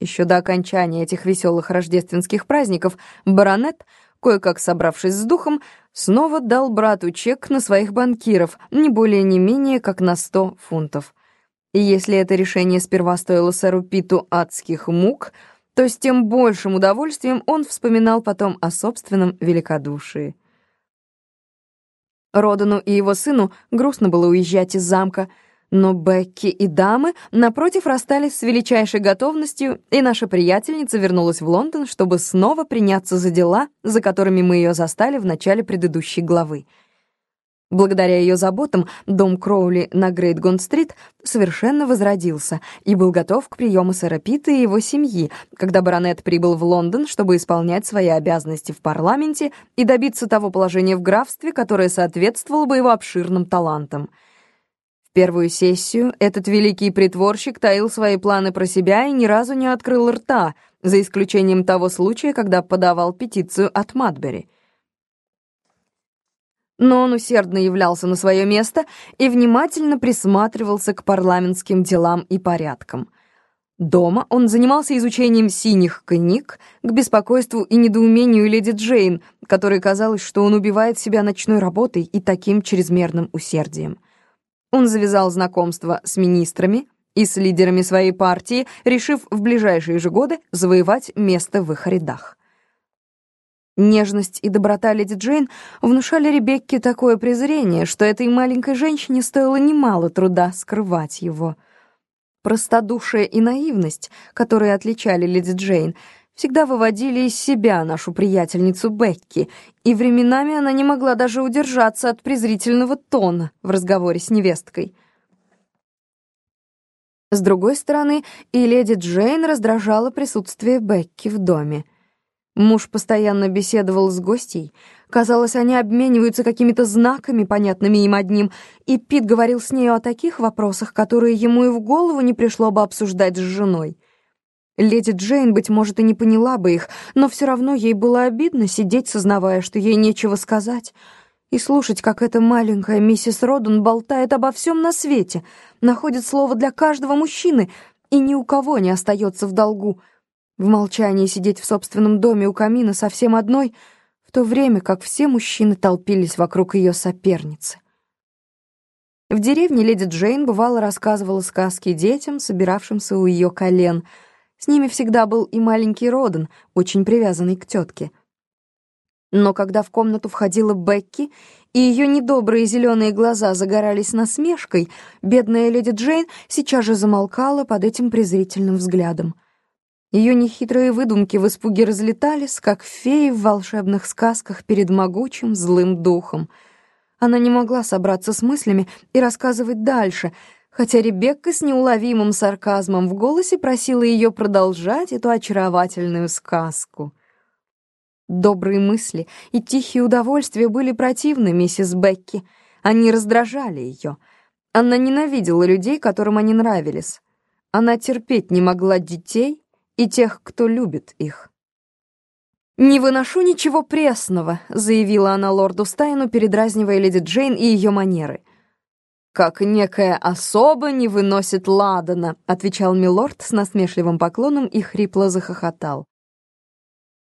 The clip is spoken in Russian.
Еще до окончания этих веселых рождественских праздников баронет, кое-как собравшись с духом, снова дал брату чек на своих банкиров, не более не менее, как на сто фунтов. И если это решение сперва стоило сэру Питу адских мук, то с тем большим удовольствием он вспоминал потом о собственном великодушии. Родану и его сыну грустно было уезжать из замка, но Бекки и дамы, напротив, расстались с величайшей готовностью, и наша приятельница вернулась в Лондон, чтобы снова приняться за дела, за которыми мы ее застали в начале предыдущей главы. Благодаря ее заботам дом Кроули на Грейт-Гонд-стрит совершенно возродился и был готов к приему сэра Питта и его семьи, когда баронет прибыл в Лондон, чтобы исполнять свои обязанности в парламенте и добиться того положения в графстве, которое соответствовало бы его обширным талантам — первую сессию этот великий притворщик таил свои планы про себя и ни разу не открыл рта, за исключением того случая, когда подавал петицию от Матбери. Но он усердно являлся на свое место и внимательно присматривался к парламентским делам и порядкам. Дома он занимался изучением синих книг к беспокойству и недоумению леди Джейн, которой казалось, что он убивает себя ночной работой и таким чрезмерным усердием. Он завязал знакомство с министрами и с лидерами своей партии, решив в ближайшие же годы завоевать место в их рядах. Нежность и доброта леди Джейн внушали Ребекке такое презрение, что этой маленькой женщине стоило немало труда скрывать его. Простодушие и наивность, которые отличали леди Джейн, всегда выводили из себя нашу приятельницу Бекки, и временами она не могла даже удержаться от презрительного тона в разговоре с невесткой. С другой стороны, и леди Джейн раздражала присутствие Бекки в доме. Муж постоянно беседовал с гостей. Казалось, они обмениваются какими-то знаками, понятными им одним, и Пит говорил с нею о таких вопросах, которые ему и в голову не пришло бы обсуждать с женой. Леди Джейн, быть может, и не поняла бы их, но все равно ей было обидно сидеть, сознавая, что ей нечего сказать, и слушать, как эта маленькая миссис Родун болтает обо всем на свете, находит слово для каждого мужчины и ни у кого не остается в долгу. В молчании сидеть в собственном доме у камина совсем одной, в то время как все мужчины толпились вокруг ее соперницы. В деревне леди Джейн бывало рассказывала сказки детям, собиравшимся у ее колен — с ними всегда был и маленький Роден, очень привязанный к тетке. Но когда в комнату входила Бекки, и ее недобрые зеленые глаза загорались насмешкой, бедная леди Джейн сейчас же замолкала под этим презрительным взглядом. Ее нехитрые выдумки в испуге разлетались, как феи в волшебных сказках перед могучим злым духом. Она не могла собраться с мыслями и рассказывать дальше — хотя Ребекка с неуловимым сарказмом в голосе просила ее продолжать эту очаровательную сказку. Добрые мысли и тихие удовольствия были противны миссис Бекки. Они раздражали ее. Она ненавидела людей, которым они нравились. Она терпеть не могла детей и тех, кто любит их. «Не выношу ничего пресного», — заявила она лорду Стайну, передразнивая леди Джейн и ее манеры — «Как некая особа не выносит ладана», — отвечал милорд с насмешливым поклоном и хрипло захохотал.